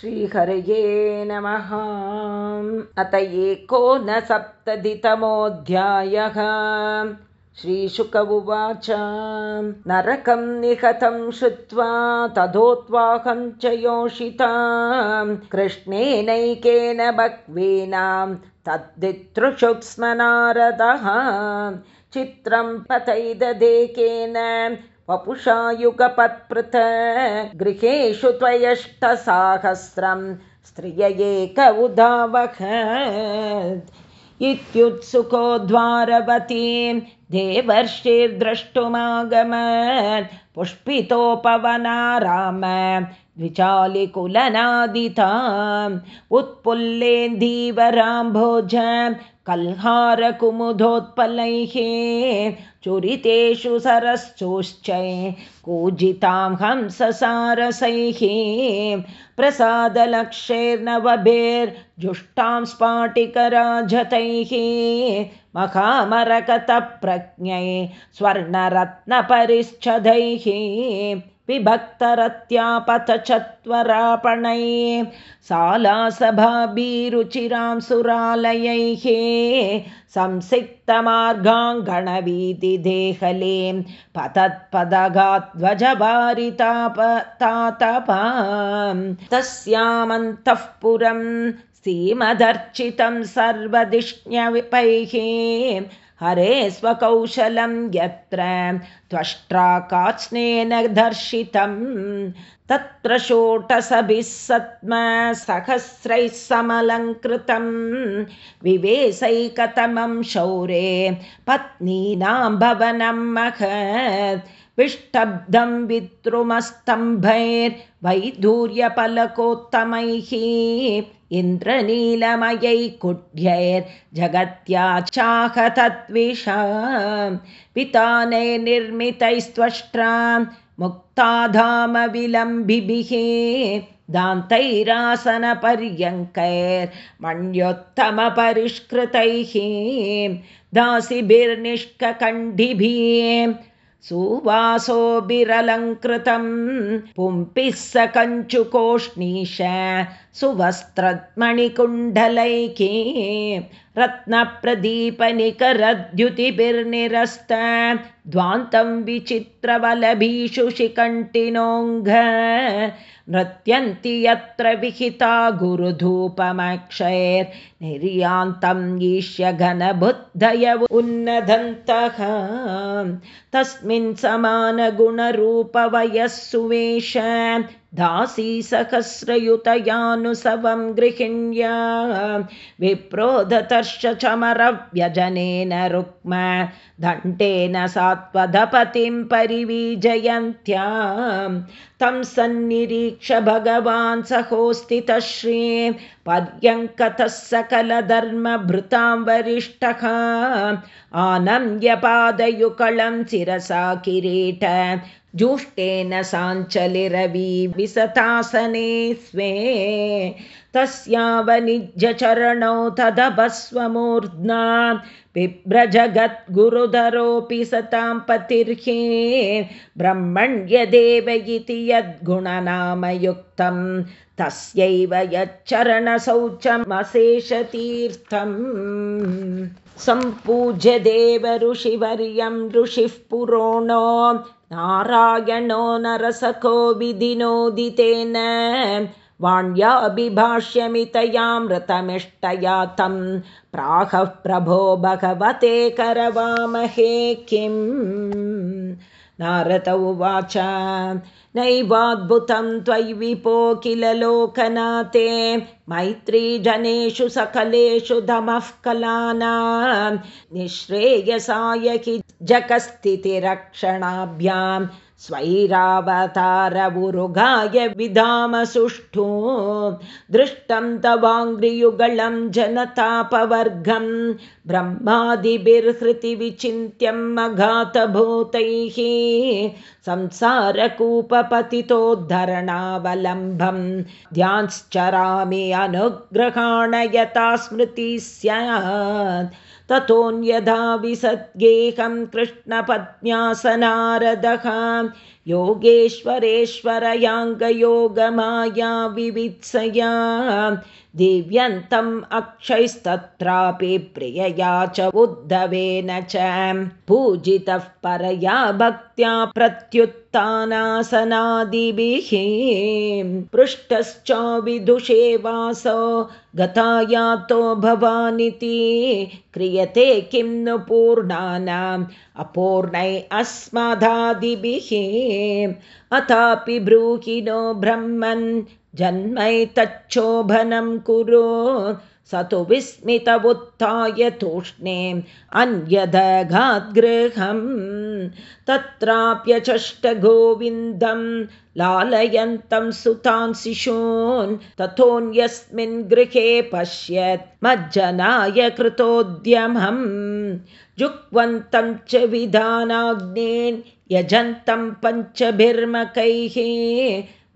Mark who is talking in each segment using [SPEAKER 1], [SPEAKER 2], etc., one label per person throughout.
[SPEAKER 1] श्रीहरये नमः। अत एकोनसप्ततितमोऽध्यायः श्रीशुक उवाच नरकं निहतं श्रुत्वा तथोत्वाहं च योषिता कृष्णेनैकेन बह्वीनां तद्दितृषुक्स्मनारदः चित्रं पतैददेकेन वपुषायुगपत्पृत गृहेषु त्वयष्टसाहस्रं स्त्रिय एक उदावह इत्युत्सुको द्वारवतीं देवर्षिर्द्रष्टुमागमत् पुष्पितोपवनाराम द्विचालिकुलनादिताम् उत्पुल्लेन्दीवराम्भोज कल्हारकुमुदोत्पलैः चुरितेषु सरश्चोश्चै कूजितां हंससारसैः प्रसादलक्षैर्नवभेर्जुष्टां स्फाटिकराजतैः महामरकतप्रज्ञै स्वर्णरत्नपरिच्छदैः विभक्तरत्यापथचत्वरापणै सालासभाभिरुचिरां सुरालयैः संसिक्तमार्गाङ्गणवीतिदेहलीं पतत्पदगाध्वजभारितापतातपां तस्यामन्तःपुरं सीमदर्चितं सर्वधिष्ण्यविपैः हरे स्वकौशलं यत्र त्वष्ट्राकात्स्नेन दर्शितं तत्र षोटसभिः सत्मसहस्रैः समलङ्कृतं विवेशैकतमं शौरे पत्नीनां भवनं महत् विष्टब्धं विद्रुमस्तम्भैर्वैधूर्यपलकोत्तमैः इन्द्रनीलमयै कुड्यैर्जगत्या चाहतद्विषा पितानैर्निर्मितैस्त्वष्ट्रां मुक्ताधामविलम्बिभिः दान्तैरासनपर्यङ्कैर्मण्योत्तमपरिष्कृतैः दासिभिर्निष्ककण्डिभिः सुवासोभिरलङ्कृतं पुंपिः स कञ्चुकोष्णीश सुवस्त्रमणिकुण्डलैके रत्नप्रदीपनिकरद्युतिभिर्निरस्त। द्वान्तं विचित्रबलभीषु शिकण्ठिनोऽङ्घ नृत्यन्ति यत्र विहिता गुरुधूपमक्षैर्निर्यान्तं ईष्य घनबुद्धय उन्नदन्तः। तस्मिन् समानगुणरूपवयः सुवेश दासी सहस्रयुतयानुसवं गृहिण्या विप्रोदतर्ष चमरव्यजनेन रुक्म दण्डेन सात्वधपतिं परिवीजयन्त्यां तं सन्निरीक्ष भगवान् सहोस्थितश्री पर्यङ्कतः सकलधर्मभृतां वरिष्ठः। आनम्यपादयुकलं शिरसा किरीट जुष्टेन साञ्चलिरवि विसतासने स्वे। तस्यावनिजचरणौ तदभस्वमूर्ध्ना बिभ्रजगद्गुरुधरोऽपि सतां पतिर्हे ब्रह्मण्यदेव इति यद्गुणनामयुक्तं तस्यैव यच्चरणशौचमशेषतीर्थम् सम्पूज्य देव ऋषिवर्यं ऋषिः पुरोणो नारायणो नरसको विधिनोदितेन वाण्याभिभाष्यमितयामृतमिष्टया तं प्राहः प्रभो भगवते करवामहे किम् नारद उवाच नैवाद्भुतं त्वयि विपो किल लोकनाथे मैत्रीजनेषु सकलेषु दमः कलानां निःश्रेयसाय हि जगस्थितिरक्षणाभ्यां स्वैरावतारवुरुगाय विधाम सुष्ठु दृष्टं तवाङ्घ्रियुगलं जनतापवर्गं ब्रह्मादिभिर्हृतिविचिन्त्यम् अघातभूतैः संसारकूपपतितोद्धरणावलम्बं ध्यांश्चरामि अनुग्रहाण यथा स्मृतिः स्यात् ततोऽन्यथा विसद्गेहं कृष्णपत्न्यासनारदः योगेश्वरेश्वरयाङ्गयोगमाया विवित्सया। दिव्यन्तम् अक्षैस्तत्रापि प्रियया च उद्धवेन च। पूजितः परया भक्त्या प्रत्युत्थानासनादिभिः। पृष्टश्च विदुषे वासो गतायातो भवानिति। क्रियते किं नु पूर्णानाम् अपूर्णै अस्मदादिभिः अथापि ब्रूहि नो ब्रह्मन् जन्मैतच्छोभनं कुरु। स तु विस्मितवुत्थाय तूष्णे अन्यदघाद्गृहम्। तत्राप्यचष्टगोविन्दं लालयन्तं सुतान् शिशून्। तथोऽन्यस्मिन् गृहे पश्यत् मज्जनाय कृतोद्यमम् जुक्वन्तं च विधानाग्नेन् यजन्तं पञ्चभिर्मकैः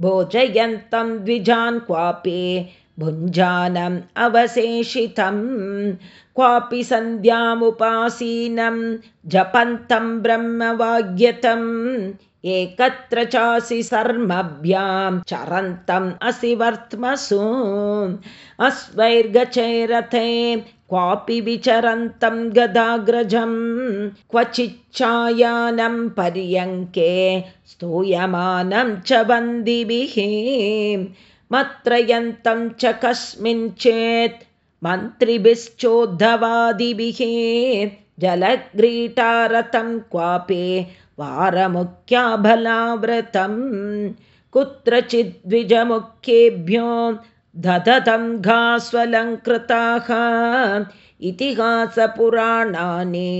[SPEAKER 1] भोजयन्तं द्विजान् क्वापि भुञ्जानम् अवशेषितं क्वापि सन्ध्यामुपासीनं जपन्तं ब्रह्मवाग्यतम् एकत्र चासि सर्मभ्यां चरन्तम् असि वर्त्मसु। अस्वैर्गचैरथे क्वापि विचरन्तं गदाग्रजं क्वचिच्चायानं पर्यङ्के स्तूयमानं च बन्दिभिः मत्रयन्तं च कस्मिंश्चेत् मन्त्रिभिश्चोद्धवादिभिः। जलग्रीटारतं क्वापि वारमुख्याबलाव्रतं कुत्रचिद्विजमुख्येभ्यो दधतं घास्वलङ्कृताः इतिहासपुराणानि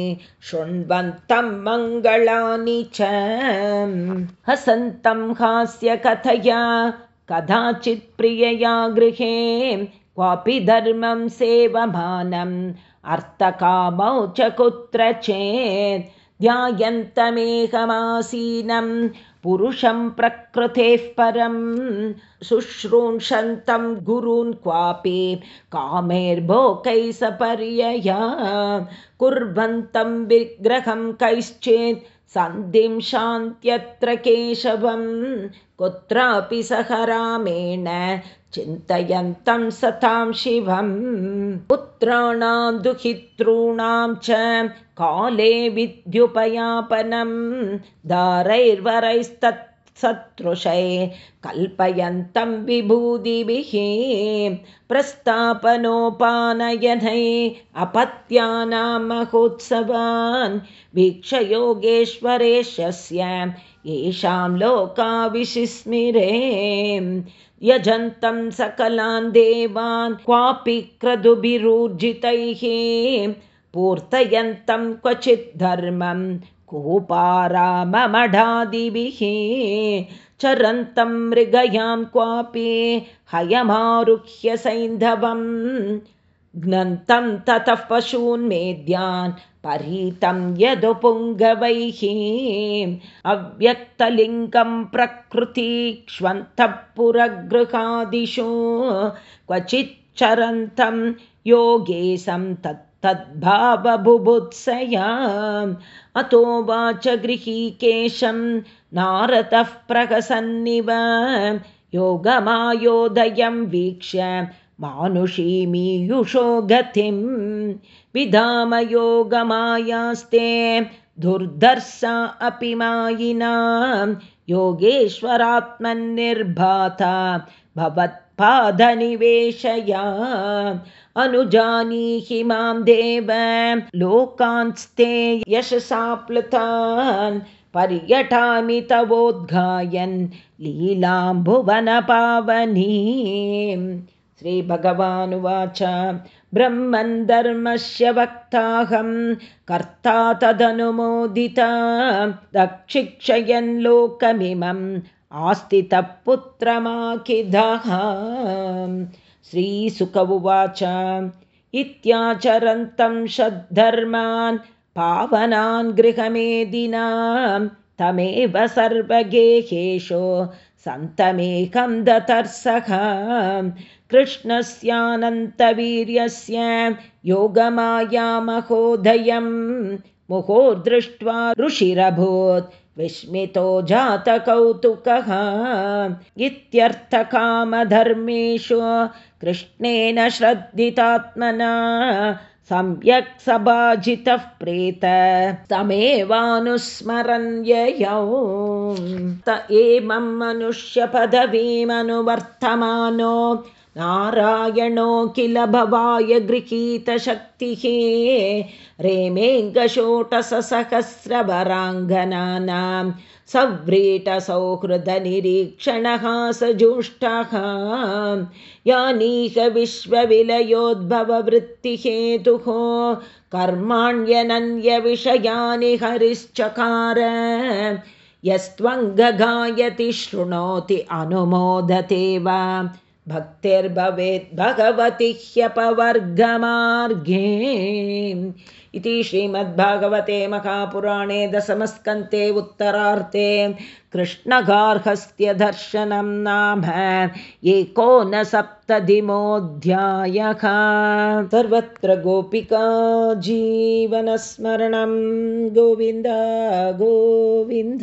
[SPEAKER 1] शृण्वन्तं मङ्गलानि च। हसन्तं हास्यकथया कदाचित् प्रियया गृहे क्वापि धर्मं सेवमानम् अर्थकामौ च कुत्र चेत् ध्यायन्तमेकमासीनं पुरुषं प्रकृतेः परं शुश्रूषन्तं गुरून् क्वापि कामेर्भोकैः सपर्यया। कुर्वन्तं विग्रहं कैश्चित् सन्धिं शान्त्यत्र केशवं कुत्रापि सह रामेण चिन्तयन्तं सतां शिवं पुत्राणां दुहितॄणां च काले विद्युपयापनं दारैर्वरैस्तत्सदृशै कल्पयन्तं विभूतिभिः प्रस्तापनोपानयनै अपत्यानां महोत्सवान् वीक्षयोगेश्वरेशस्य येषां लोकाविशिस्मिरे यजन्तं सकलान् देवान् क्वापि क्रदुभिरूर्जितैः पूर्तयन्तं क्वचित् धर्मं कूपाराममढादिभिः चरन्तं मृगयां क्वापि हयमारुह्य सैन्धवम्। घ्नन्तं ततः पशून्मेद्यान् परीतं यदुपुङ्गवैः। अव्यक्तलिङ्गं प्रकृतिक्ष्वन्तः पुरगृहादिषु क्वचिच्चरन्तं योगेशं तत्तद्भावबुभुत्सया अतो वाच गृहीकेशं नारदः प्रहसन्निव। योगमायोदयं वीक्ष्य मानुषीमीयुषो गतिं विधामयोगमायास्ते दुर्धर्षा अपि मायिना। योगेश्वरात्मन्निर्भाता भवत्पादनिवेशया अनुजानीहि मां देव लोकान्स्ते यशसाप्लुतान् पर्यटामि तवोद्घायन् लीलाम्भुवनपावनी श्रीभगवानुवाच ब्रह्मन् धर्मस्य वक्ताहं कर्ता तदनुमोदिता दक्षिक्षयन् लोकमिमम् आस्तितः पुत्रमाकिधः श्रीसुक उवाच इत्याचरन्तं षद्धर्मान् पावनान् गृहमेदिनां तमेव सर्वगेहेषु सन्तमेकं दतर्सः। कृष्णस्यानन्तवीर्यस्य योगमायामहोदयं मुहो दृष्ट्वा ऋषिरभूत् विस्मितो जातकौतुकः इत्यर्थकामधर्मेषु कृष्णेन श्रद्धितात्मना सम्यक् सभाजितः प्रेत तमेवानुस्मरन् ययौ त एवं मनुष्यपदवीमनुवर्तमानो नारायणो किल भवाय गृहीतशक्तिः? रेमेऽङ्गषोटसहस्रवराङ्गनानां सव्रीटसौहृदनिरीक्षणः स जुष्टः यानीह विश्वविलयोद्भववृत्तिहेतुः कर्माण्यनन्यविषयानि हरिश्चकार। यस्त्वङ्गगायति शृणोति अनुमोदते वा भक्तिर्भवेत् भगवति ह्यपवर्गमार्गे इति श्रीमद्भागवते महापुराणे दशमस्कन्ते उत्तरार्थे कृष्णगार्हस्त्यदर्शनं नाम एकोनसप्ततिमोऽध्यायः। सर्वत्र गोपिका जीवनस्मरणं। गोविन्द गोविन्द